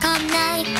come night.